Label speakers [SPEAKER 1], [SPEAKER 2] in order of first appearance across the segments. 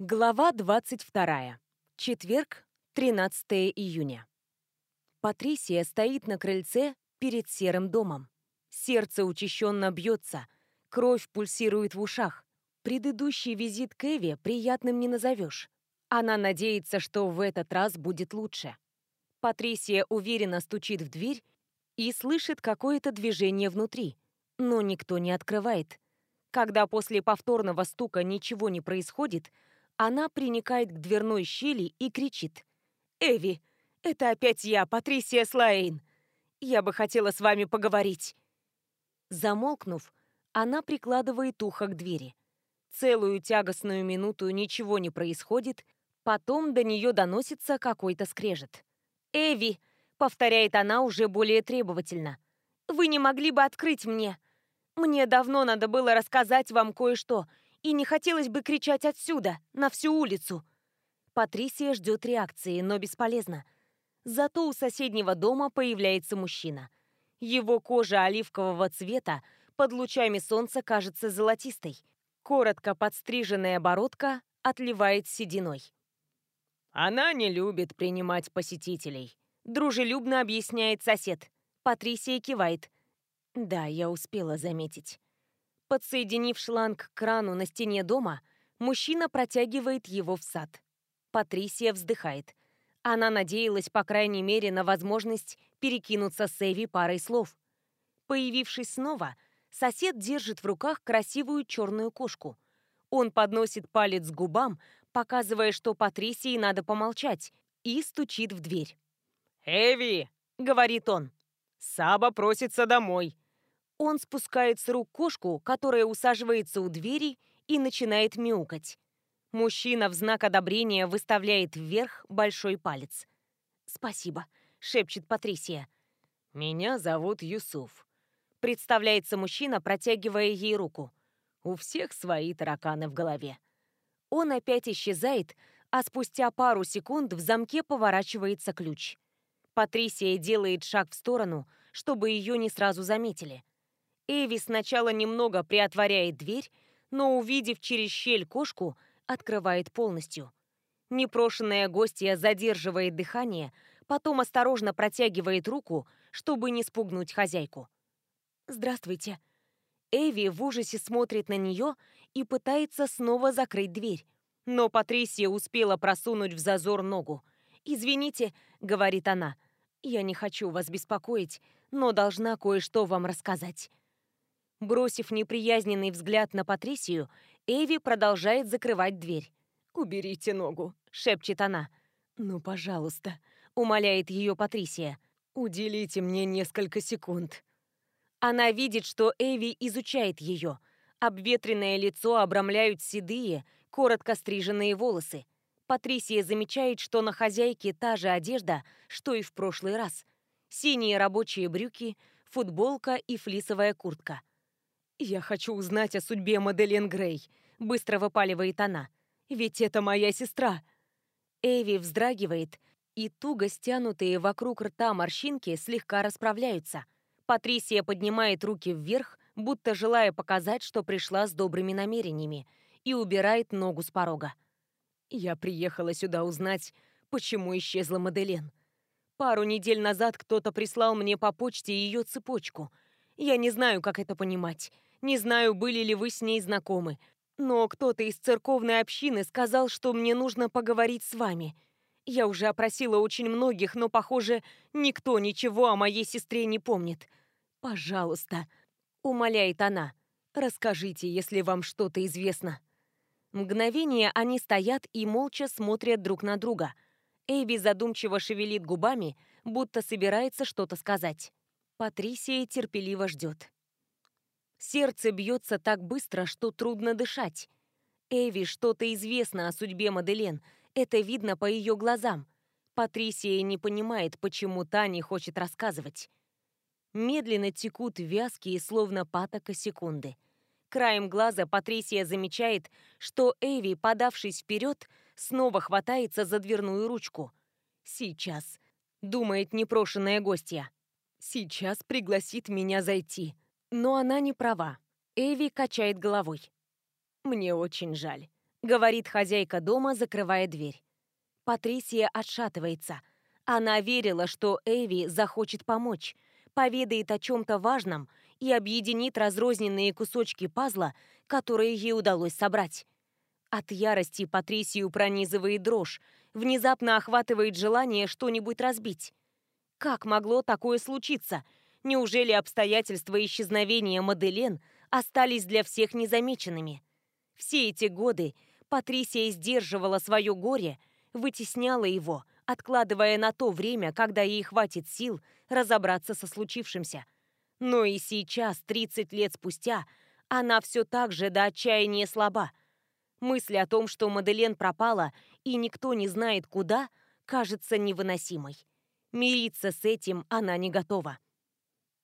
[SPEAKER 1] Глава 22. Четверг, 13 июня. Патрисия стоит на крыльце перед серым домом. Сердце учащенно бьется, кровь пульсирует в ушах. Предыдущий визит к Эве приятным не назовешь. Она надеется, что в этот раз будет лучше. Патрисия уверенно стучит в дверь и слышит какое-то движение внутри, но никто не открывает. Когда после повторного стука ничего не происходит, она приникает к дверной щели и кричит. «Эви, это опять я, Патрисия Слайн. Я бы хотела с вами поговорить». Замолкнув, она прикладывает ухо к двери. Целую тягостную минуту ничего не происходит, потом до нее доносится какой-то скрежет. «Эви!» — повторяет она уже более требовательно. «Вы не могли бы открыть мне? Мне давно надо было рассказать вам кое-что, и не хотелось бы кричать отсюда, на всю улицу». Патрисия ждет реакции, но бесполезно. Зато у соседнего дома появляется мужчина. Его кожа оливкового цвета под лучами солнца кажется золотистой. Коротко подстриженная бородка отливает сединой.
[SPEAKER 2] «Она не любит принимать посетителей», —
[SPEAKER 1] дружелюбно объясняет сосед. Патрисия кивает. «Да, я успела заметить». Подсоединив шланг к крану на стене дома, мужчина протягивает его в сад. Патрисия вздыхает. Она надеялась, по крайней мере, на возможность перекинуться с Эви парой слов. Появившись снова, сосед держит в руках красивую черную кошку. Он подносит палец к губам, показывая, что Патрисии надо помолчать, и стучит в дверь.
[SPEAKER 2] «Эви!» — говорит он. «Саба просится домой».
[SPEAKER 1] Он спускает с рук кошку, которая усаживается у двери и начинает мяукать. Мужчина в знак одобрения выставляет вверх большой палец. «Спасибо», — шепчет Патрисия.
[SPEAKER 2] «Меня зовут Юсуф», —
[SPEAKER 1] представляется мужчина, протягивая ей руку.
[SPEAKER 2] «У всех свои тараканы в голове».
[SPEAKER 1] Он опять исчезает, а спустя пару секунд в замке поворачивается ключ. Патрисия делает шаг в сторону, чтобы ее не сразу заметили. Эви сначала немного приотворяет дверь, но, увидев через щель кошку, открывает полностью. Непрошенная гостья задерживает дыхание, потом осторожно протягивает руку, чтобы не спугнуть хозяйку. «Здравствуйте». Эви в ужасе смотрит на нее и пытается снова закрыть дверь. Но Патрисия успела просунуть в зазор ногу. «Извините», — говорит она, — «я не хочу вас беспокоить, но должна кое-что вам рассказать». Бросив неприязненный взгляд на Патрисию, Эви продолжает закрывать дверь. «Уберите ногу», — шепчет она. «Ну, пожалуйста», — умоляет ее Патрисия. «Уделите мне несколько секунд». Она видит, что Эви изучает ее. Обветренное лицо обрамляют седые, коротко стриженные волосы. Патрисия замечает, что на хозяйке та же одежда, что и в прошлый раз. Синие рабочие брюки, футболка и флисовая куртка. «Я хочу узнать о судьбе Маделен Грей», — быстро выпаливает она. «Ведь это моя сестра». Эви вздрагивает, и туго стянутые вокруг рта морщинки слегка расправляются. Патрисия поднимает руки вверх, будто желая показать, что пришла с добрыми намерениями, и убирает ногу с порога. «Я приехала сюда узнать, почему исчезла Маделен. Пару недель назад кто-то прислал мне по почте ее цепочку. Я не знаю, как это понимать. Не знаю, были ли вы с ней знакомы, но кто-то из церковной общины сказал, что мне нужно поговорить с вами. Я уже опросила очень многих, но, похоже, никто ничего о моей сестре не помнит. Пожалуйста, умоляет она, расскажите, если вам что-то известно. Мгновение они стоят и молча смотрят друг на друга. Эйби задумчиво шевелит губами, будто собирается что-то сказать. Патрисия терпеливо ждет. Сердце бьется так быстро, что трудно дышать. Эви что-то известно о судьбе Маделен, это видно по ее глазам. Патрисия не понимает, почему та не хочет рассказывать. Медленно текут вязкие, словно патока секунды. Краем глаза Патрисия замечает, что Эви, подавшись вперед, снова хватается за дверную ручку. «Сейчас», — думает непрошенная гостья. «Сейчас пригласит меня зайти». Но она не права. Эви качает головой. «Мне очень жаль», — говорит хозяйка дома, закрывая дверь. Патрисия отшатывается. Она верила, что Эви захочет помочь, поведает о чем-то важном и объединит разрозненные кусочки пазла, которые ей удалось собрать. От ярости Патрисию пронизывает дрожь, внезапно охватывает желание что-нибудь разбить. Как могло такое случиться? Неужели обстоятельства исчезновения Маделен остались для всех незамеченными? Все эти годы Патрисия сдерживала свое горе, вытесняла его, откладывая на то время, когда ей хватит сил разобраться со случившимся. Но и сейчас, 30 лет спустя, она все так же до отчаяния слаба. Мысль о том, что Маделен пропала и никто не знает куда, кажется невыносимой. Мириться с этим она не готова.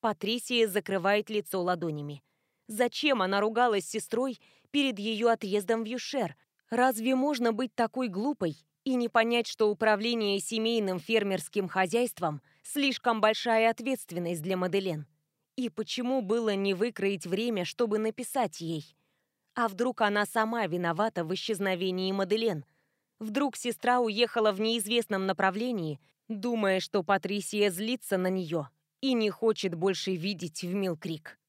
[SPEAKER 1] Патрисия закрывает лицо ладонями. Зачем она ругалась с сестрой перед ее отъездом в Юшер? Разве можно быть такой глупой и не понять, что управление семейным фермерским хозяйством слишком большая ответственность для Маделен? И почему было не выкроить время, чтобы написать ей? А вдруг она сама виновата в исчезновении Маделен? Вдруг сестра уехала в неизвестном направлении, думая, что Патрисия злится на нее и не хочет больше видеть в Милкрик?